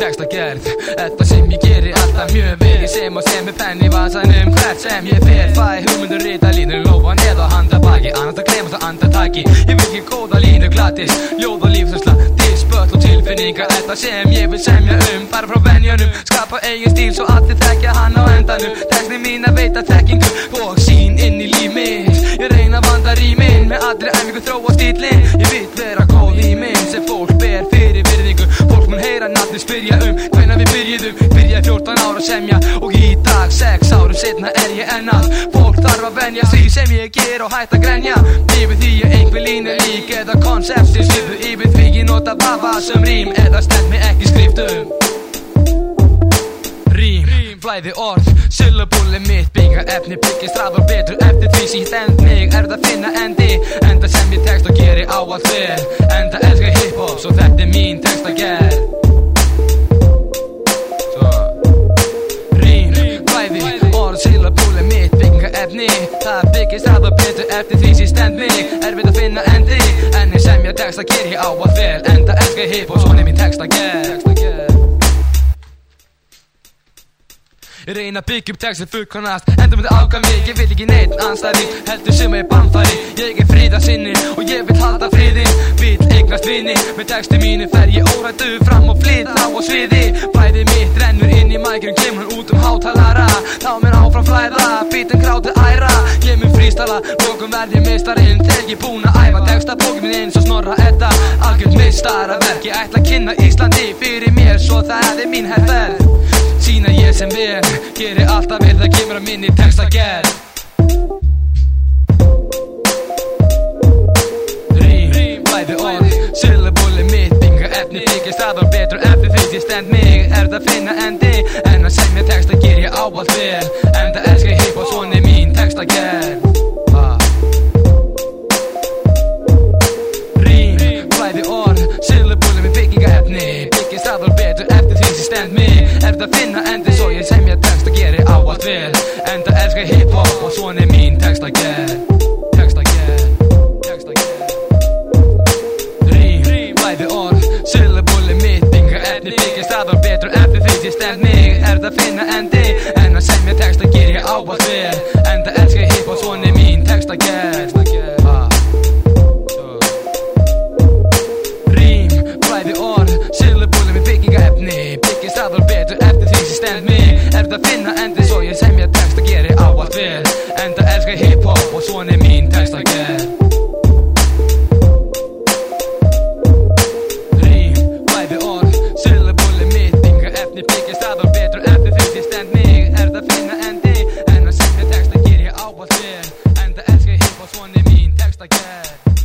texta gerð Þetta sem ég geri alltaf mjög vel. Ég sem og sem með penni vasanum hvert sem ég fer. Fæ hugmyndur rita línur lofan eða handa baki. Annars að kremast að anda taki. Ég vil ekki kóða línu glatis Ljóð og lífsæsla, dispöll og tilfinningar. Þetta sem ég vil semja um Bara frá venjunum, skapa eigin stíl Svo allir þekkja hann á endanum. Texti mín að veita þekkingu og sín inn í líf mitt. Ég reyna að vanda rýmin Með allri æfingu þróa stílinn Nafni spyrja um Hvenær við byrjuðum. Byrjaði 14 ára að semja Og í dag 6 árum setna er ég ennað Fólk þarf að venja því sem ég ger Og hætta að grenja. Yfir því að einhver línu lík Eða konsepti svipu Yfir því ég nota baba sem rým Eða stend mig ekki skriftum. Rím, flæði orð, syllabúli mitt Bygga efni, byggist rafar betur. Eftir því sem ég stend mig Er það að finna endi. Enda sem ég text og geri á allt vel. Enda elska hiphop Svo þetta er mín text að ger það byggist rafar betur Eftir því sem ég stend mig. Er við að finna endi En ég text að geri á allt vel Enda elska hiphop Svona er mín text að ger Ég reyna að byggja upp texti fullkonast Enda myndi ákvað mig, ég vil ekki neitt anstæði Heldur sem ég bannfæri Ég er fríða sinni og ég vil halda friði. Vil eignast vini Með texti mínu fer ég órættu fram og flyt á á sviði flæða Bítin gráti æra. Ég mun frístala Lókum verð ég mistarinn Þegar ég búin að æfa texta Bókið minn eins og snorra edda. Algjörn mistaraverk Ég ætla að kynna Íslandi. Fyrir mér Svo það er mín herrferð Sína ég sem vel Geri alltaf vel það kemur að minni texta gerð. Rím, bæði orð Syllabúli mitt efni byggja staðar betur Eftir því ég stend mig. Er það að finna endi En að semja texta ger ég á allt vel mín texta gerð ah. Rím, bæði orð Syllabúli með bygginga efni Byggja staðar betur Eftir því ég stend mig Er það að finna endi Svo ég semja texta ger ég á allt vel En það elska hip hop Og svona er mín texta gerð Ég stend mig? Er það að finna endi En að semja texta ger ég á allt vel. En það elska hip hop Svona er mín texta gerð Ah. Rím, bæði orð Syllabúli með bygginga efni Byggja staðar betur Eftir því ég stend mig. Er það að finna endi Svo ég semja texta ger ég á allt vel. En það elska hip hop Og svona er mín texta gerð what's one they mean? Text like that.